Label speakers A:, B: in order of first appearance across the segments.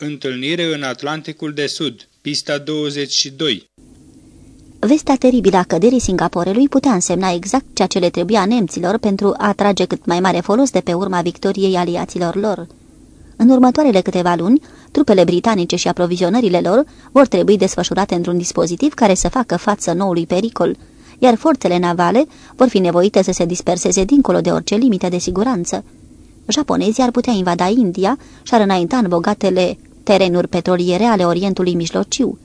A: Întâlnire în Atlanticul de Sud, pista 22
B: Vestea teribilă a căderii Singaporelui putea însemna exact ceea ce le trebuia nemților pentru a trage cât mai mare folos de pe urma victoriei aliaților lor. În următoarele câteva luni, trupele britanice și aprovizionările lor vor trebui desfășurate într-un dispozitiv care să facă față noului pericol, iar forțele navale vor fi nevoite să se disperseze dincolo de orice limită de siguranță. Japonezii ar putea invada India și ar înainta în bogatele terenuri petroliere ale Orientului Mijlociu.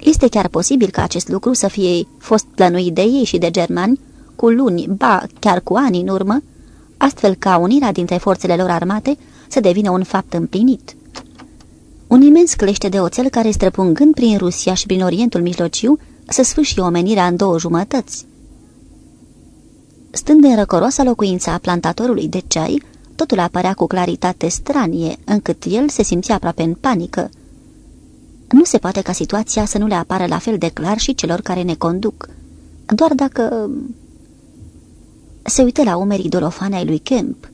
B: Este chiar posibil ca acest lucru să fie fost plănuit de ei și de germani cu luni, ba chiar cu ani în urmă, astfel ca unirea dintre forțele lor armate să devină un fapt împlinit. Un imens clește de oțel care străpungând prin Rusia și prin Orientul Mijlociu să sfâșie omenirea în două jumătăți. Stând în răcoroasa locuința a plantatorului de ceai, totul apărea cu claritate stranie, încât el se simțea aproape în panică. Nu se poate ca situația să nu le apară la fel de clar și celor care ne conduc. Doar dacă... Se uită la umerii dolofane ai lui Kemp.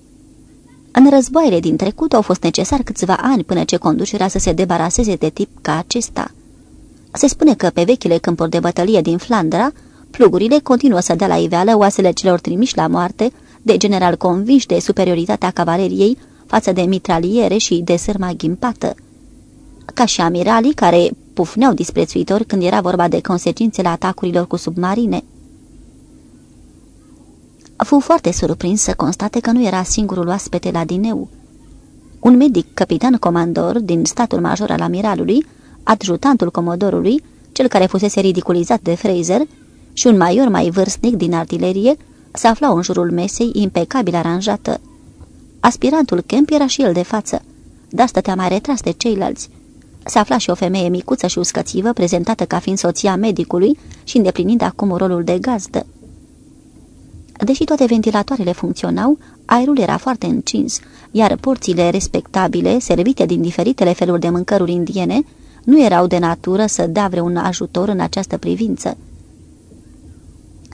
B: În războaiele din trecut au fost necesari câțiva ani până ce conducerea să se debaraseze de tip ca acesta. Se spune că pe vechile câmpuri de bătălie din Flandra, plugurile continuă să dea la iveală oasele celor trimiși la moarte de general convinși de superioritatea cavaleriei față de mitraliere și de sârma ghimpată. Ca și amiralii care pufneau disprețuitori când era vorba de consecințele atacurilor cu submarine. Fu foarte surprins să constate că nu era singurul oaspete la dineu. Un medic capitan comandor din statul major al amiralului, adjutantul comodorului, cel care fusese ridiculizat de Fraser, și un maior mai vârstnic din artilerie, se aflau în jurul mesei, impecabil aranjată. Aspirantul Kemp era și el de față, dar stătea mai retras de ceilalți. Se afla și o femeie micuță și uscățivă, prezentată ca fiind soția medicului și îndeplinind acum rolul de gazdă. Deși toate ventilatoarele funcționau, aerul era foarte încins, iar porțiile respectabile, servite din diferitele feluri de mâncăruri indiene, nu erau de natură să dea vreun ajutor în această privință.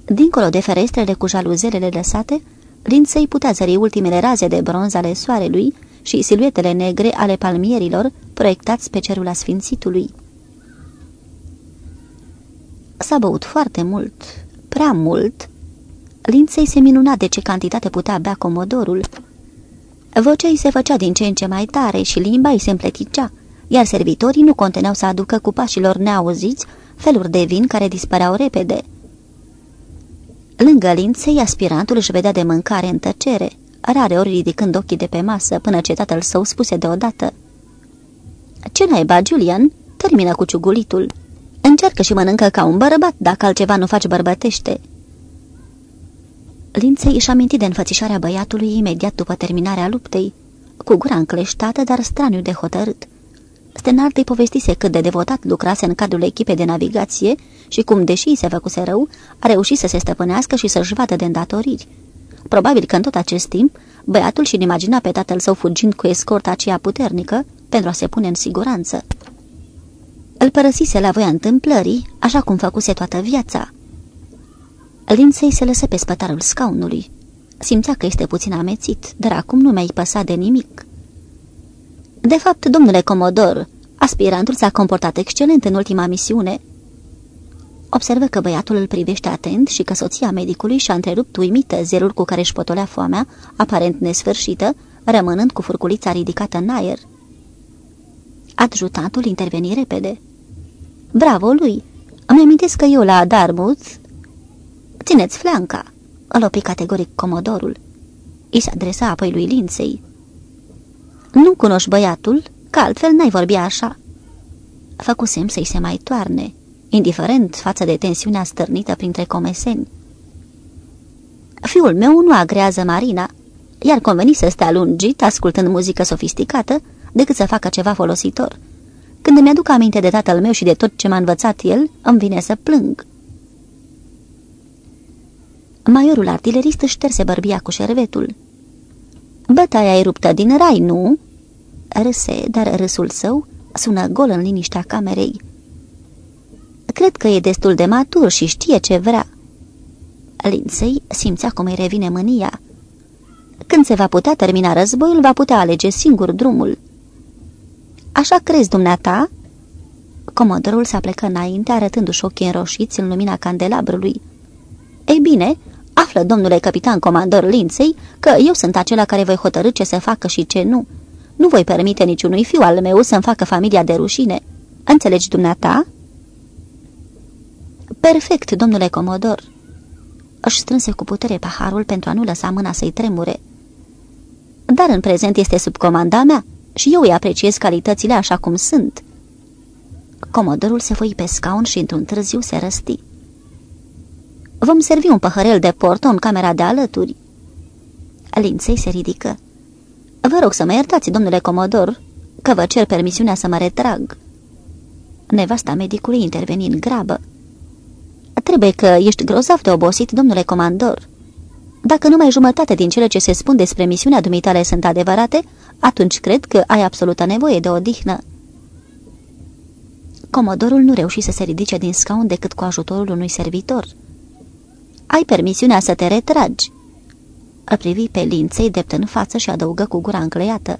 B: Dincolo de ferestrele cu jaluzelele lăsate, Lindsay putea zări ultimele raze de bronz ale soarelui și siluetele negre ale palmierilor proiectați pe cerul asfințitului. S-a băut foarte mult, prea mult. Lindsay se minuna de ce cantitate putea bea comodorul. Vocea îi se făcea din ce în ce mai tare și limba îi se împleticea, iar servitorii nu conteneau să aducă cu pașilor neauziți feluri de vin care dispăreau repede. Lângă linței, aspirantul își vedea de mâncare în tăcere, rare ori ridicând ochii de pe masă, până ce tatăl său spuse deodată. Ce naiba, Julian? Termină cu ciugulitul. Încearcă și mănâncă ca un bărbat, dacă altceva nu faci bărbătește." Linței își aminti de înfățișarea băiatului imediat după terminarea luptei, cu gura încleștată, dar straniu de hotărât. Stenard îi povestise cât de devotat lucrase în cadrul echipei de navigație și cum, deși se făcuse rău, a reușit să se stăpânească și să-și vadă de îndatoriri. Probabil că în tot acest timp, băiatul și-l imagina pe tatăl său fugind cu escorta aceea puternică pentru a se pune în siguranță. Îl părăsise la voia întâmplării, așa cum făcuse toată viața. Linței se lăsă pe spătarul scaunului. Simțea că este puțin amețit, dar acum nu mai păsa de nimic. De fapt, domnule Comodor, aspirantul s-a comportat excelent în ultima misiune. Observă că băiatul îl privește atent și că soția medicului și-a întrerupt uimită zelul cu care își potolea foamea, aparent nesfârșită, rămânând cu furculița ridicată în aer. Adjutantul interveni repede. Bravo lui! Îmi amintesc că eu la Dartmouth... Țineți flanca! Îl opi categoric comodorul. I se adresa apoi lui Linței. Nu cunoști băiatul, că altfel n-ai vorbi așa." Făcusem să-i se mai toarne, indiferent față de tensiunea stârnită printre comeseni. Fiul meu nu agrează Marina, iar conveni să stea lungit, ascultând muzică sofisticată, decât să facă ceva folositor. Când îmi aduc aminte de tatăl meu și de tot ce m-a învățat el, îmi vine să plâng. Maiorul artilerist își șterse bărbia cu șervetul. Bătaia e ruptă din rai, nu?" Râse, dar râsul său sună gol în liniștea camerei. Cred că e destul de matur și știe ce vrea." Lindsay simțea cum îi revine mânia. Când se va putea termina războiul, va putea alege singur drumul. Așa crezi dumneata?" Comodorul s-a plecat înainte, arătându-și ochii înroșiți în lumina candelabrului. Ei bine, află, domnule capitan comandor Linței, că eu sunt acela care voi hotărâ ce să facă și ce nu. Nu voi permite niciunui fiu al meu să-mi facă familia de rușine. Înțelegi dumneata?" Perfect, domnule comodor." Își strânse cu putere paharul pentru a nu lăsa mâna să-i tremure. Dar în prezent este sub comanda mea și eu îi apreciez calitățile așa cum sunt." Comodorul se foi pe scaun și într-un târziu se răsti. Vom servi un păhărel de porto în camera de alături." Linței se ridică. Vă rog să mă iertați, domnule comodor, că vă cer permisiunea să mă retrag." Nevasta medicului interveni în grabă. Trebuie că ești grozav de obosit, domnule comandor." Dacă numai jumătate din cele ce se spun despre misiunea dumitale sunt adevărate, atunci cred că ai absolută nevoie de odihnă." Comodorul nu reuși să se ridice din scaun decât cu ajutorul unui servitor. Ai permisiunea să te retragi." Îl privi pe linței dept în față și adăugă cu gura încleiată.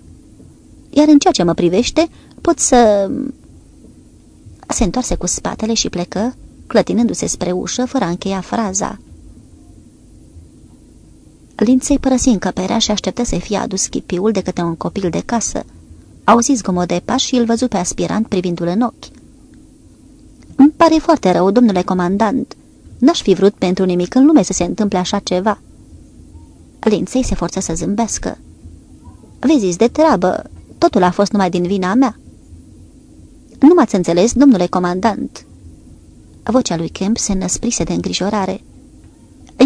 B: Iar în ceea ce mă privește, pot să... Se întoarse cu spatele și plecă, clătinându-se spre ușă, fără a încheia fraza. Linței părăsi încăperea și așteptă să fie adus chipiul de către un copil de casă. Auzi zgomot de pași și îl văzu pe aspirant privindu-l în ochi. Îmi pare foarte rău, domnule comandant. N-aș fi vrut pentru nimic în lume să se întâmple așa ceva." Linței se forță să zâmbească. Vezi, de treabă, totul a fost numai din vina mea." Nu m-ați înțeles, domnule comandant." Vocea lui Kemp se năsprise de îngrijorare.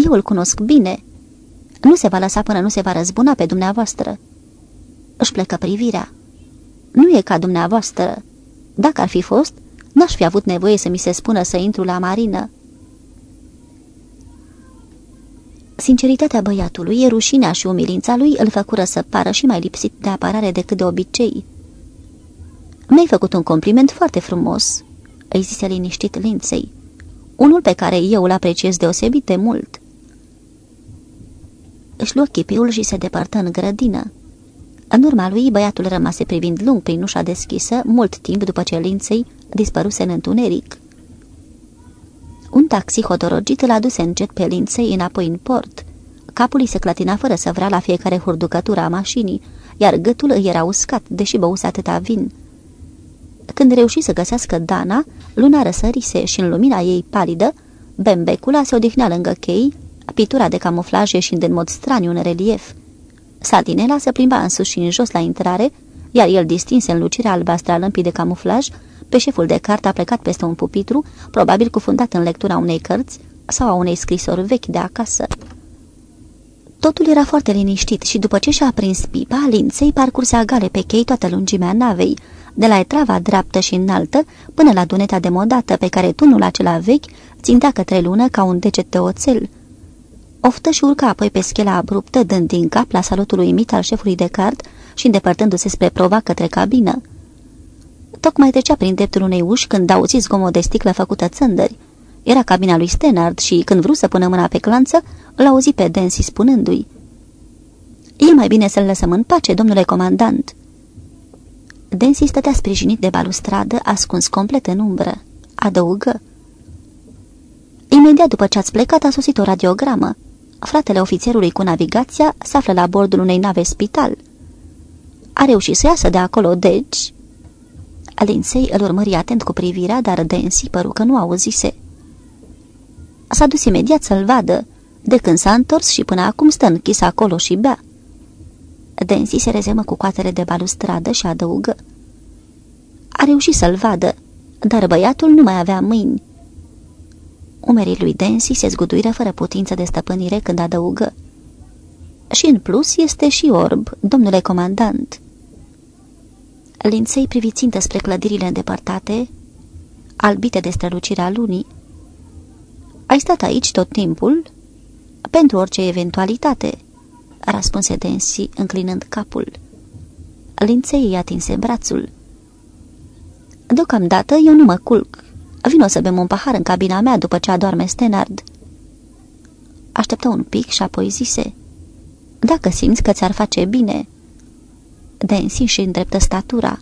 B: Eu îl cunosc bine." Nu se va lăsa până nu se va răzbuna pe dumneavoastră." Își plecă privirea. Nu e ca dumneavoastră. Dacă ar fi fost, n-aș fi avut nevoie să mi se spună să intru la marină." Sinceritatea băiatului, rușinea și umilința lui îl făcură să pară și mai lipsit de apărare decât de obicei. Mi-ai făcut un compliment foarte frumos," îi zise liniștit Linței. Unul pe care eu îl apreciez deosebit de mult." își luă chipiul și se depărtă în grădină. În urma lui, băiatul rămase privind lung prin ușa deschisă, mult timp după ce linței dispăruse în întuneric. Un taxi hodorogit îl aduse încet pe linței înapoi în port. Capul îi se clătina fără să vrea la fiecare hurducătură a mașinii, iar gâtul îi era uscat, deși băuse atâta vin. Când reuși să găsească Dana, luna răsărise și în lumina ei palidă, Bembecula se odihnea lângă chei, pitura de camuflaj ieșind în mod straniu în relief. Sardinela se plimba în sus și în jos la intrare, iar el distinse în lucirea albastră a lămpii de camuflaj pe șeful de carte a plecat peste un pupitru, probabil cufundat în lectura unei cărți sau a unei scrisori vechi de acasă. Totul era foarte liniștit și după ce și-a aprins pipa, linței parcursea gale pe chei toată lungimea navei, de la etrava dreaptă și înaltă până la duneta demodată pe care tunul acela vechi țintea către lună ca un deget de oțel, Oftă și urca apoi pe schela abruptă, dând din cap la salutul uimit al șefului de cart și îndepărtându-se spre prova către cabină. Tocmai trecea prin dreptul unei uși când auzi zgomot de sticlă făcută țândări. Era cabina lui Stenard și, când vrut să pună mâna pe clanță, îl auzi pe Densi spunându-i E mai bine să-l lăsăm în pace, domnule comandant." Densi stătea sprijinit de balustradă, ascuns complet în umbră. Adăugă. Imediat după ce ați plecat, a sosit o radiogramă fratele ofițerului cu navigația se află la bordul unei nave spital. A reușit să iasă de acolo, deci... Lindsay îl urmări atent cu privirea, dar Densi păru că nu auzise. S-a dus imediat să-l vadă, de când s-a întors și până acum stă închis acolo și bea. Densi se rezemă cu coatele de balustradă și adăugă. A reușit să-l vadă, dar băiatul nu mai avea mâini. Umerii lui Densi se zguduiră fără putință de stăpânire când adăugă. Și în plus este și orb, domnule comandant. Linței privițintă spre clădirile îndepărtate, albite de strălucirea lunii. Ai stat aici tot timpul? Pentru orice eventualitate, răspunse Densi, înclinând capul. Linței îi atinse brațul. Deocamdată eu nu mă culc, Vino să bem un pahar în cabina mea după ce adorme Stenard." Așteptă un pic și apoi zise, Dacă simți că ți-ar face bine." Densi și îndreptă statura.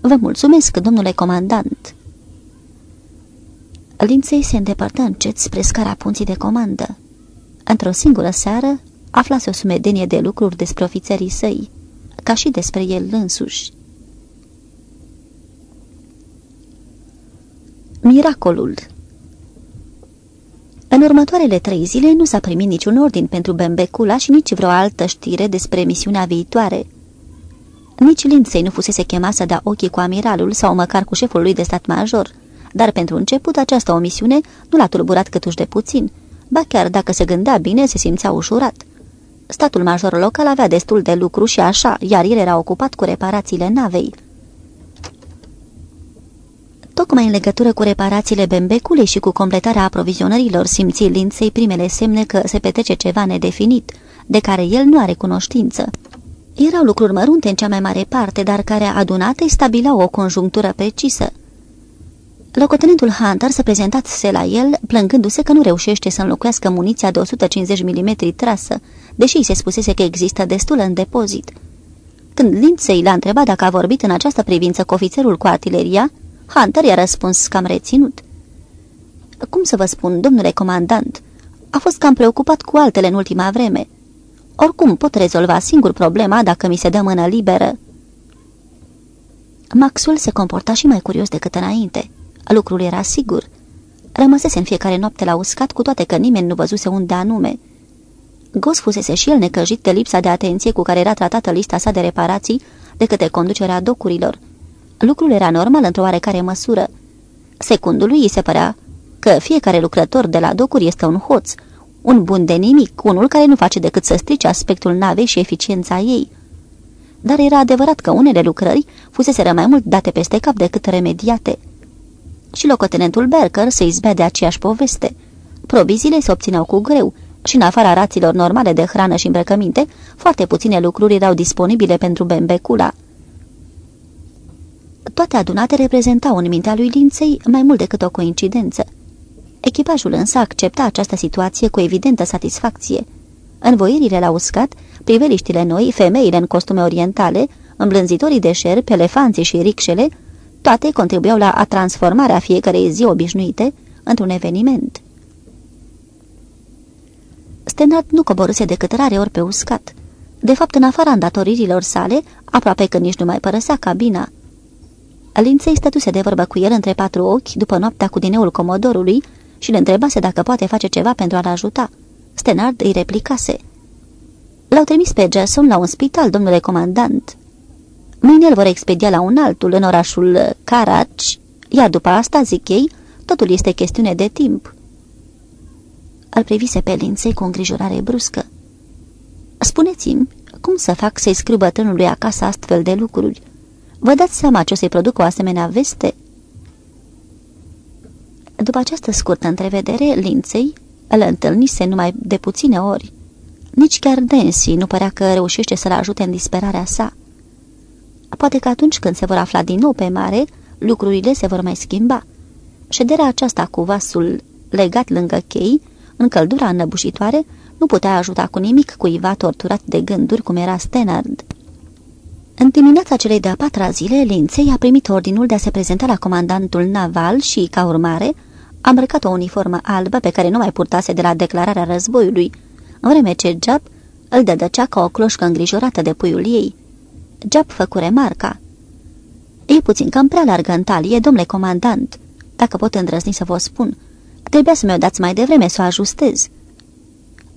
B: Vă mulțumesc, domnule comandant." Linței se îndepărtă încet spre scara punții de comandă. Într-o singură seară, aflase o sumedenie de lucruri despre ofițerii săi, ca și despre el însuși. Miracolul În următoarele trei zile nu s-a primit niciun ordin pentru Bembecula și nici vreo altă știre despre misiunea viitoare. Nici Lindsay nu fusese chemat să dea ochii cu amiralul sau măcar cu șeful lui de stat major, dar pentru început această omisiune nu l-a tulburat câtuși de puțin, ba chiar dacă se gândea bine, se simțea ușurat. Statul major local avea destul de lucru și așa, iar el era ocupat cu reparațiile navei. Tocmai în legătură cu reparațiile Bembecului și cu completarea aprovizionărilor simți linței primele semne că se petrece ceva nedefinit, de care el nu are cunoștință. Erau lucruri mărunte în cea mai mare parte, dar care adunate stabilau o conjunctură precisă. Locotenentul Hunter se prezentase la el, plângându-se că nu reușește să înlocuiască muniția de 150 mm trasă, deși îi se spusese că există destul în depozit. Când Lindsay l-a întrebat dacă a vorbit în această privință cu ofițerul cu artileria, Hunter i-a răspuns cam reținut. Cum să vă spun, domnule comandant, a fost cam preocupat cu altele în ultima vreme. Oricum pot rezolva singur problema dacă mi se dă mână liberă. Maxwell se comporta și mai curios decât înainte. Lucrul era sigur. Rămăsese în fiecare noapte la uscat, cu toate că nimeni nu văzuse unde anume. Gos fusese și el necăjit de lipsa de atenție cu care era tratată lista sa de reparații de către conducerea docurilor. Lucrul era normal într-o oarecare măsură. Secundului îi se părea că fiecare lucrător de la docuri este un hoț, un bun de nimic, unul care nu face decât să strice aspectul navei și eficiența ei. Dar era adevărat că unele lucrări fuseseră mai mult date peste cap decât remediate. Și locotenentul Berker se izbea de aceeași poveste. Proviziile se obțineau cu greu și în afara raților normale de hrană și îmbrăcăminte, foarte puține lucruri erau disponibile pentru Bembecula. Toate adunate reprezentau în mintea lui Linței mai mult decât o coincidență. Echipajul însă accepta această situație cu evidentă satisfacție. Învoirile la uscat, priveliștile noi, femeile în costume orientale, îmblânzitorii de șerpi, elefanții și ricșele, toate contribuiau la a transformarea fiecarei zi obișnuite într-un eveniment. Stenard nu coboruse decât rare ori pe uscat. De fapt, în afara îndatoririlor sale, aproape că nici nu mai părăsea cabina. Linței stătuse de vorbă cu el între patru ochi după noaptea cu dineul comodorului și le întrebase dacă poate face ceva pentru a-l ajuta. Stenard îi replicase. L-au trimis pe Jason la un spital, domnule comandant. Mâine îl vor expedia la un altul, în orașul Caraci, iar după asta, zic ei, totul este chestiune de timp. Îl privise pe Linței cu o îngrijorare bruscă. Spuneți-mi, cum să fac să-i scriu bătrânului acasă astfel de lucruri? Vă dați seama ce o să-i produc o asemenea veste?" După această scurtă întrevedere, Linței îl întâlnise numai de puține ori. Nici chiar Densi nu părea că reușește să-l ajute în disperarea sa. Poate că atunci când se vor afla din nou pe mare, lucrurile se vor mai schimba. Șederea aceasta cu vasul legat lângă chei, în căldura înăbușitoare, nu putea ajuta cu nimic cuiva torturat de gânduri cum era Stenard. În dimineața celei de-a patra zile, Linței a primit ordinul de a se prezenta la comandantul naval și, ca urmare, a îmbrăcat o uniformă albă pe care nu mai purtase de la declararea războiului, în vreme ce Jap îl dădăcea ca o cloșcă îngrijorată de puiul ei. Jap făcu remarca. E puțin cam prea largă în talie, domnule comandant, dacă pot îndrăzni să vă spun. Trebuia să mi-o dați mai devreme să o ajustez."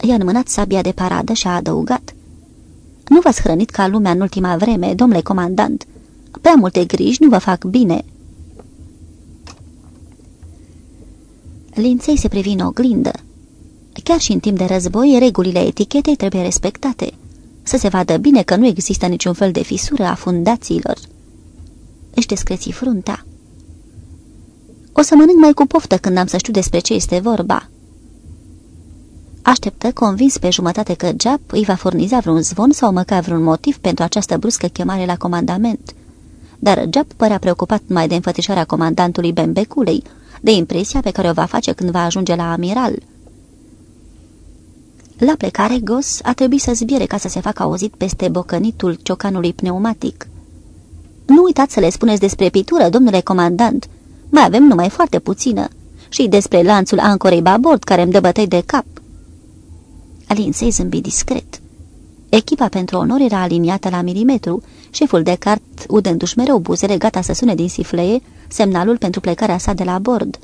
B: I-a înmânat sabia de paradă și a adăugat. Nu v-ați hrănit ca lumea în ultima vreme, domnule comandant. Prea multe griji nu vă fac bine." Linței se privi în oglindă. Chiar și în timp de război, regulile etichetei trebuie respectate. Să se vadă bine că nu există niciun fel de fisură a fundațiilor. Își descreți fruntea. O să mănânc mai cu poftă când am să știu despre ce este vorba." Așteptă convins pe jumătate că Jap îi va furniza vreun zvon sau măcar vreun motiv pentru această bruscă chemare la comandament. Dar Jap părea preocupat mai de înfățișarea comandantului Bembeculei, de impresia pe care o va face când va ajunge la amiral. La plecare, Gos a trebuit să zbiere ca să se facă auzit peste bocănitul ciocanului pneumatic. Nu uitați să le spuneți despre pitură, domnule comandant. Mai avem numai foarte puțină. Și despre lanțul ancorei babord, care îmi dă bătăi de cap." Alinsei zâmbi discret. Echipa pentru onor era aliniată la milimetru, șeful de cart udându-și mereu buzele gata să sune din siflee semnalul pentru plecarea sa de la bord.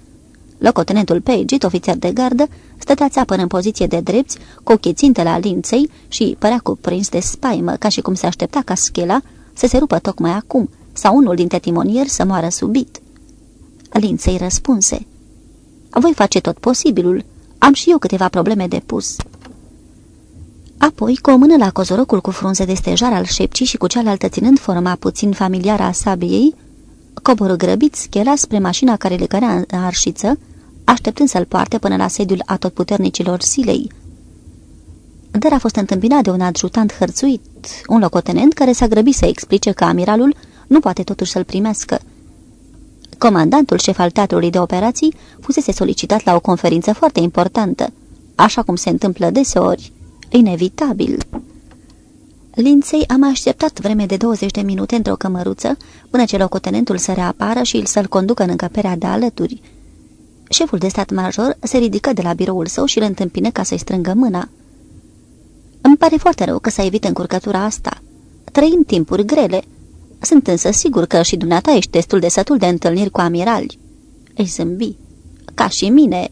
B: Locotenentul Pageit, ofițer de gardă, stătea țeapă în poziție de drepți, cu ochii ținte la linței și părea cuprins de spaimă, ca și cum se aștepta ca schela să se rupă tocmai acum, sau unul dintre timonieri să moară subit. Linței răspunse. Voi face tot posibilul. Am și eu câteva probleme de pus." Apoi, cu o mână la cozorocul cu frunze de stejar al șepcii și cu cealaltă ținând forma puțin familiară a sabiei, coboră grăbit schela spre mașina care le cărea în arșiță, așteptând să-l poarte până la sediul atotputernicilor silei. Dar a fost întâmpinat de un adjutant hărțuit, un locotenent care s-a grăbit să explice că amiralul nu poate totuși să-l primească. Comandantul șef al teatrului de operații fusese solicitat la o conferință foarte importantă, așa cum se întâmplă deseori, inevitabil. Linței am așteptat vreme de 20 de minute într-o cămăruță, până ce locotenentul să reapară și să-l conducă în încăperea de alături. Șeful de stat major se ridică de la biroul său și îl întâmpină ca să-i strângă mâna. Îmi pare foarte rău că s-a evit încurcătura asta. Trăim timpuri grele. Sunt însă sigur că și dumneata ești destul de sătul de întâlniri cu amirali. Îi zâmbi. Ca și mine.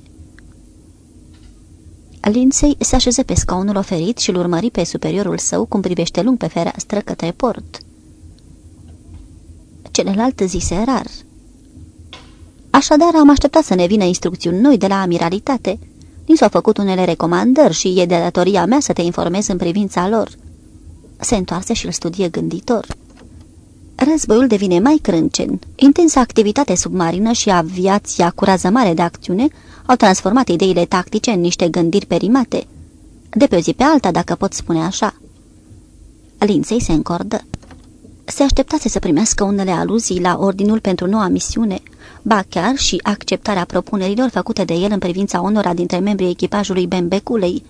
B: Lindsay se așeză pe scaunul oferit și îl urmări pe superiorul său cum privește lung pe fereastră către port. Celălalt zise rar. Așadar, am așteptat să ne vină instrucțiuni noi de la amiralitate. Ni s-au făcut unele recomandări și e de datoria mea să te informez în privința lor. Se întoarse și îl studie gânditor. Războiul devine mai crâncen. Intensa activitate submarină și aviația cu rază mare de acțiune au transformat ideile tactice în niște gândiri perimate. De pe o zi pe alta, dacă pot spune așa. Linței se încordă. Se așteptase să primească unele aluzii la ordinul pentru noua misiune, ba chiar și acceptarea propunerilor făcute de el în privința unora dintre membrii echipajului Bembeculei.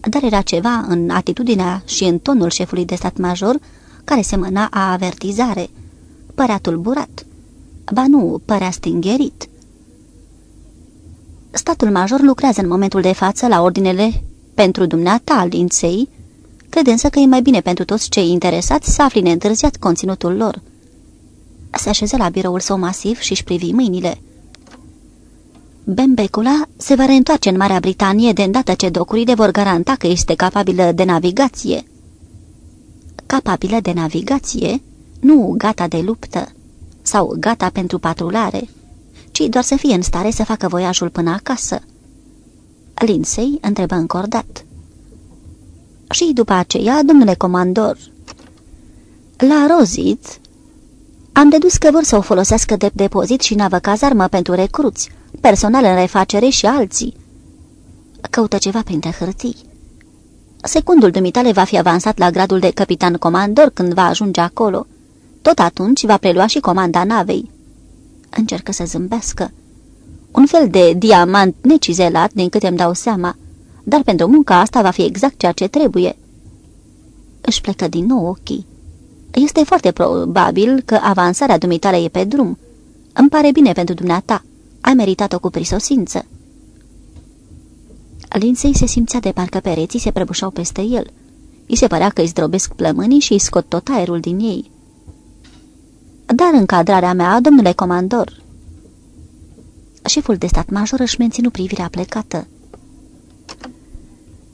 B: Dar era ceva în atitudinea și în tonul șefului de stat major care semăna a avertizare. Părea tulburat. Ba nu, părea stingherit. Statul major lucrează în momentul de față la ordinele pentru dumneata, linței, cred însă că e mai bine pentru toți cei interesați să afli neîntârziat conținutul lor. Se așeză la biroul său masiv și-și privi mâinile. Bembecula se va reîntoarce în Marea Britanie de îndată ce docurile vor garanta că este capabilă de navigație. Capabilă de navigație? Nu gata de luptă sau gata pentru patrulare ci doar să fie în stare să facă voiajul până acasă. Linsei întrebă încordat. Și după aceea, domnule comandor, la Rozit am dedus că vor să o folosească de depozit și navă cazarmă pentru recruți, personal în refacere și alții. Căută ceva printre hârtii. Secundul dumitale va fi avansat la gradul de capitan comandor când va ajunge acolo. Tot atunci va prelua și comanda navei încercă să zâmbească. Un fel de diamant necizelat, din câte îmi dau seama, dar pentru munca asta va fi exact ceea ce trebuie. Își plecă din nou ochii. Este foarte probabil că avansarea dumitare e pe drum. Îmi pare bine pentru dumneata. Ai meritat-o cu prisosință. Linței se simțea de parcă pereții se prăbușau peste el. I se părea că îi zdrobesc plămânii și îi scot tot aerul din ei. Dar încadrarea mea, domnule comandor." Șeful de stat major își menținu privirea plecată.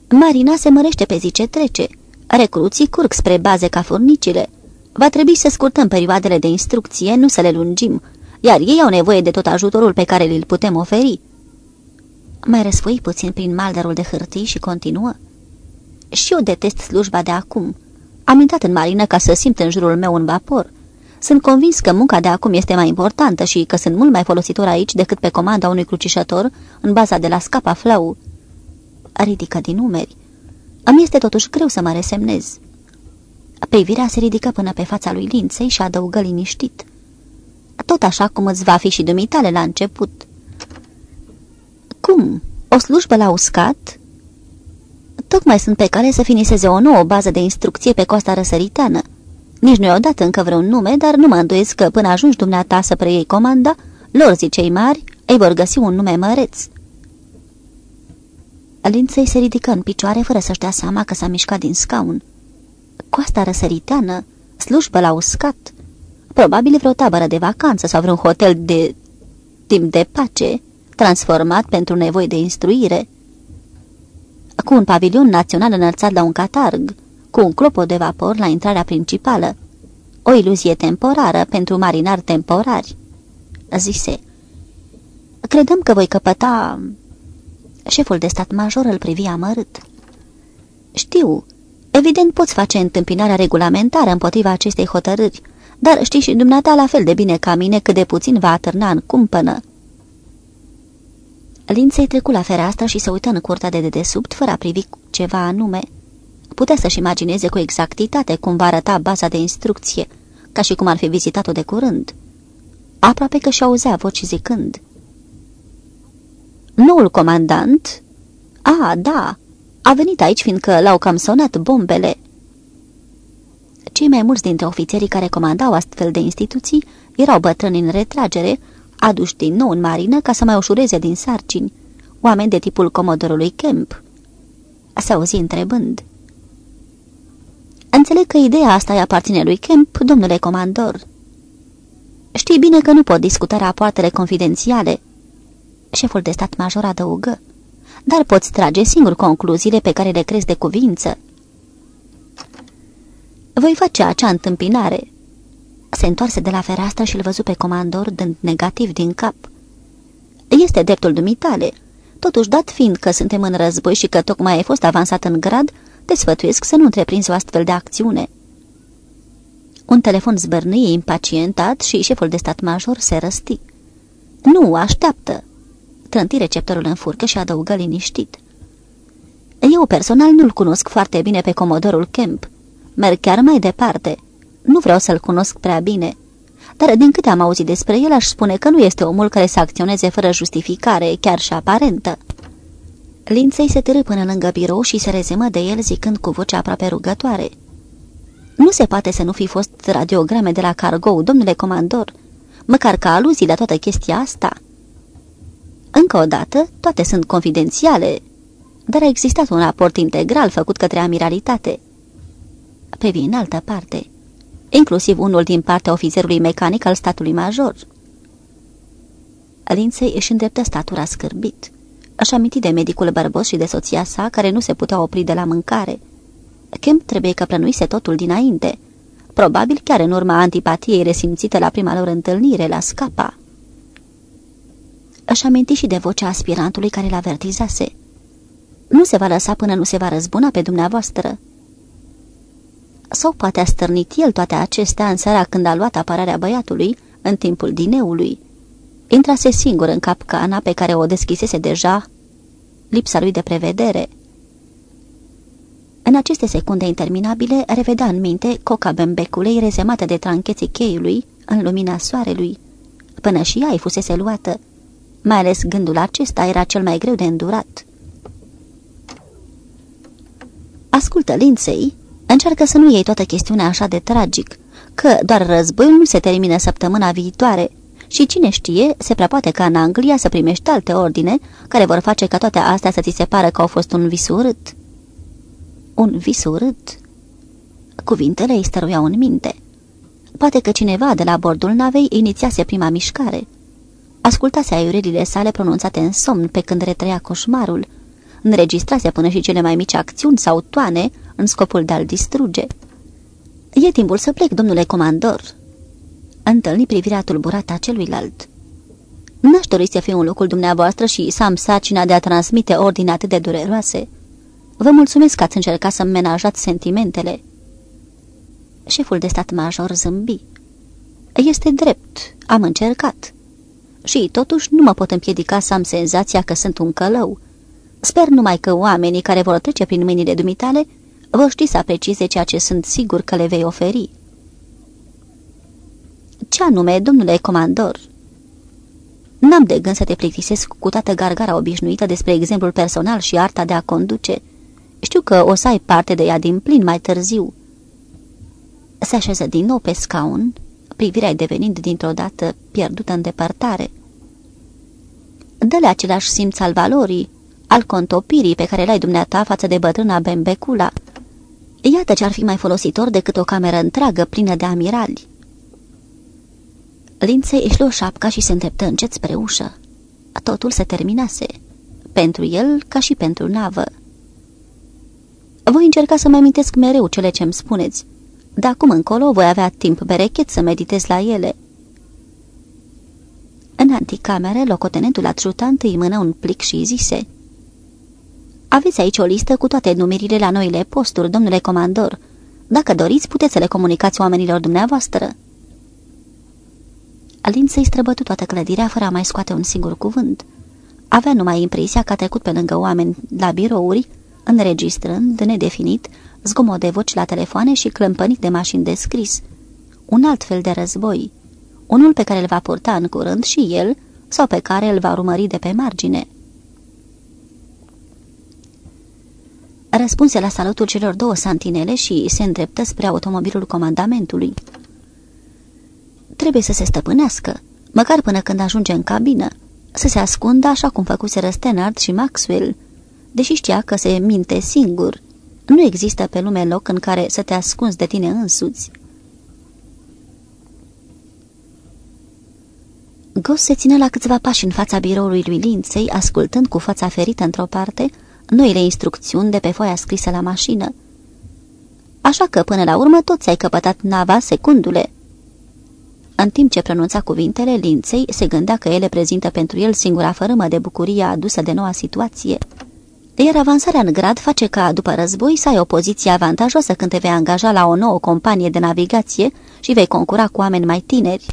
B: Marina se mărește pe zi ce trece. Recruții curg spre baze ca furnicile. Va trebui să scurtăm perioadele de instrucție, nu să le lungim, iar ei au nevoie de tot ajutorul pe care îl putem oferi." Mai răsfoi puțin prin malderul de hârtii și continuă. Și eu detest slujba de acum. Am intrat în marină ca să simt în jurul meu un vapor. Sunt convins că munca de acum este mai importantă și că sunt mult mai folositor aici decât pe comanda unui crucișător în baza de la Scapa Flau. Ridică din numeri. Îmi este totuși greu să mă resemnez. Privirea se ridică până pe fața lui Linței și adăugă liniștit. Tot așa cum îți va fi și dumitale la început. Cum? O slujbă la uscat? Tocmai sunt pe care să finiseze o nouă bază de instrucție pe coasta răsăriteană Nici nu i-au dat încă vreun nume, dar nu mă îndoiesc că până ajungi dumneata să preiei comanda, lor zicei mari, ei vor găsi un nume măreț. Linței se ridică în picioare fără să-și dea seama că s-a mișcat din scaun. Coasta răsăriteană, slujbă la uscat, probabil vreo tabără de vacanță sau vreun hotel de timp de pace, transformat pentru nevoi de instruire, cu un pavilion național înălțat la un catarg, cu un clopot de vapor la intrarea principală, o iluzie temporară pentru marinari temporari, zise. Credem că voi căpăta... Șeful de stat major îl privi amărât. Știu, evident poți face întâmpinarea regulamentară împotriva acestei hotărâri, dar știi și dumneata la fel de bine ca mine cât de puțin va atârna în cumpănă. Linței trecu la fereastră și se uită în curtea de dedesubt, fără a privi ceva anume. Putea să-și imagineze cu exactitate cum va arăta baza de instrucție, ca și cum ar fi vizitat-o de curând. Aproape că și-auzea voci zicând. Noul comandant? A, da, a venit aici fiindcă l-au cam sonat bombele. Cei mai mulți dintre ofițerii care comandau astfel de instituții erau bătrâni în retragere, aduși din nou în marină ca să mai ușureze din sarcini, oameni de tipul comodorului Kemp. Se auzi întrebând. Înțeleg că ideea asta îi aparține lui Kemp, domnule comandor." Știi bine că nu pot discuta rapoartele confidențiale." Șeful de stat major adăugă. Dar poți trage singur concluziile pe care le crezi de cuvință." Voi face acea întâmpinare." Se întoarse de la fereastră și îl văzu pe comandor dând negativ din cap. Este dreptul dumitale. Totuși, dat fiind că suntem în război și că tocmai ai fost avansat în grad, te sfătuiesc să nu întreprinzi o astfel de acțiune." Un telefon zbărnâie impacientat și șeful de stat major se răsti. Nu, așteaptă!" Trânti receptorul în furcă și adăugă liniștit. Eu personal nu-l cunosc foarte bine pe comodorul Kemp. Merg chiar mai departe. Nu vreau să-l cunosc prea bine. Dar din câte am auzit despre el, aș spune că nu este omul care să acționeze fără justificare, chiar și aparentă. Linței se târâ până lângă birou și se rezemă de el zicând cu voce aproape rugătoare. Nu se poate să nu fi fost radiograme de la Cargo, domnule comandor, măcar ca aluzii la toată chestia asta. Încă o dată, toate sunt confidențiale, dar a existat un raport integral făcut către amiralitate. Pe în altă parte, inclusiv unul din partea ofițerului mecanic al statului major. Linței își îndreptă statura scârbit. Aș aminti de medicul bărbos și de soția sa, care nu se putea opri de la mâncare. Kemp trebuie că plănuise totul dinainte, probabil chiar în urma antipatiei resimțite la prima lor întâlnire la scapa. Își aminti și de vocea aspirantului care l avertizase. Nu se va lăsa până nu se va răzbuna pe dumneavoastră. Sau poate a stârnit el toate acestea în seara când a luat apărarea băiatului în timpul dineului. Intrase singur în capcana pe care o deschisese deja lipsa lui de prevedere. În aceste secunde interminabile, revedea în minte coca bembeculei rezemată de trancheții cheiului în lumina soarelui, până și ea îi fusese luată. Mai ales gândul acesta era cel mai greu de îndurat. Ascultă, Linței, încearcă să nu iei toată chestiunea așa de tragic, că doar războiul nu se termină săptămâna viitoare și cine știe, se prea poate ca în Anglia să primești alte ordine care vor face ca toate astea să ți se pară că au fost un vis urât. Un vis urât? Cuvintele îi stăruiau în minte. Poate că cineva de la bordul navei inițiase prima mișcare. Ascultase aiurerile sale pronunțate în somn pe când retrăia coșmarul. Înregistrase până și cele mai mici acțiuni sau toane în scopul de a-l distruge. E timpul să plec, domnule comandor." Întâlni privirea tulburată a celuilalt. N-aș dori să fiu în locul dumneavoastră și să am sarcina de a transmite ordine atât de dureroase. Vă mulțumesc că ați încercat să-mi menajați sentimentele." Șeful de stat major zâmbi. Este drept, am încercat." Și totuși nu mă pot împiedica să am senzația că sunt un călău. Sper numai că oamenii care vor trece prin mâinile dumitale vor ști să aprecieze ceea ce sunt sigur că le vei oferi. Ce anume, domnule comandor? N-am de gând să te plictisesc cu toată gargara obișnuită despre exemplul personal și arta de a conduce. Știu că o să ai parte de ea din plin mai târziu. Se așeză din nou pe scaun, privirea devenind dintr-o dată pierdută în depărtare. Dă-le același simț al valorii, al contopirii pe care l-ai dumneata față de bătrâna Bembecula. Iată ce ar fi mai folositor decât o cameră întreagă plină de amirali. Linței își luă șapca și se îndreptă încet spre ușă. Totul se terminase. Pentru el, ca și pentru navă. Voi încerca să-mi amintesc mereu cele ce-mi spuneți. De acum încolo voi avea timp berechet să meditez la ele. În anticamere, locotenentul adjutant îi mână un plic și zise Aveți aici o listă cu toate numerile la noile posturi, domnule comandor. Dacă doriți, puteți să le comunicați oamenilor dumneavoastră." Alin să-i străbătu toată clădirea fără a mai scoate un singur cuvânt. Avea numai impresia că a trecut pe lângă oameni la birouri, înregistrând, nedefinit, zgomot de voci la telefoane și clămpănic de mașini de scris. Un alt fel de război. Unul pe care îl va purta în curând și el, sau pe care îl va urmări de pe margine. Răspunse la salutul celor două santinele și se îndreptă spre automobilul comandamentului. Trebuie să se stăpânească, măcar până când ajunge în cabină, să se ascundă așa cum făcuseră Stenard și Maxwell, deși știa că se minte singur. Nu există pe lume loc în care să te ascunzi de tine însuți. Gos se ține la câțiva pași în fața biroului lui Linței, ascultând cu fața ferită într-o parte noile instrucțiuni de pe foaia scrisă la mașină. Așa că, până la urmă, toți ai căpătat nava secundule. În timp ce pronunța cuvintele, Linței se gândea că ele prezintă pentru el singura fărâmă de bucurie adusă de noua situație. Iar avansarea în grad face ca, după război, să ai o poziție avantajoasă când te vei angaja la o nouă companie de navigație și vei concura cu oameni mai tineri.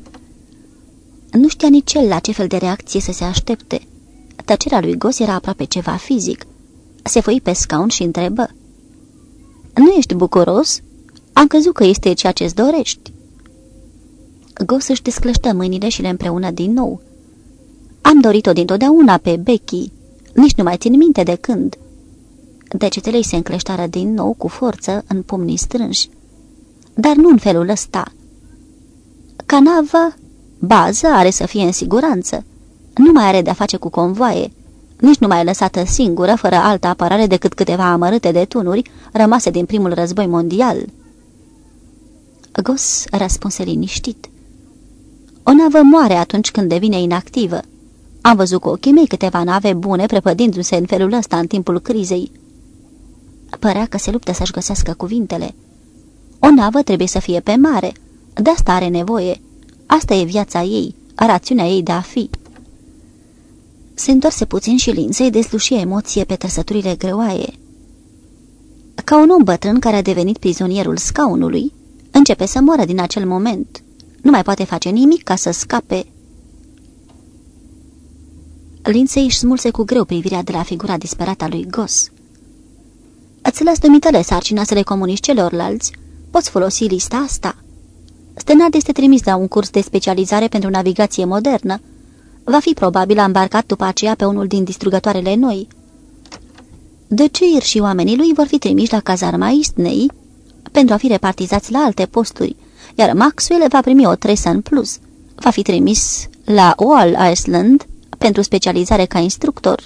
B: Nu știa nici el la ce fel de reacție să se aștepte. Tăcerea lui Gos era aproape ceva fizic. Se foi pe scaun și întrebă. Nu ești bucuros? Am crezut că este ceea ce-ți dorești." Gos își desclăștă mâinile și le împreună din nou. Am dorit-o dintotdeauna pe Becky. Nici nu mai țin minte de când." Degetele se încleștară din nou cu forță în pumnii strânși. Dar nu în felul ăsta. Canava, bază, are să fie în siguranță. Nu mai are de-a face cu convoaie nici nu mai lăsată singură, fără altă apărare decât câteva amărâte de tunuri rămase din primul război mondial. Gos răspunse liniștit. O navă moare atunci când devine inactivă. Am văzut cu ochii mei câteva nave bune prepădindu-se în felul ăsta în timpul crizei. Părea că se luptă să-și găsească cuvintele. O navă trebuie să fie pe mare. De asta are nevoie. Asta e viața ei, rațiunea ei de a fi. Se întoarse puțin și linței deslușie emoție pe trăsăturile greoaie. Ca un om bătrân care a devenit prizonierul scaunului, începe să moară din acel moment. Nu mai poate face nimic ca să scape. Linței își smulse cu greu privirea de la figura disperată a lui Gos. Îți las dumitale sarcina să le comunici celorlalți. Poți folosi lista asta. Stenard este trimis la un curs de specializare pentru navigație modernă va fi probabil îmbarcat după aceea pe unul din distrugătoarele noi. De ce și oamenii lui vor fi trimiși la cazarma Istnei pentru a fi repartizați la alte posturi, iar Maxwell va primi o tresă în plus. Va fi trimis la Oal Island pentru specializare ca instructor.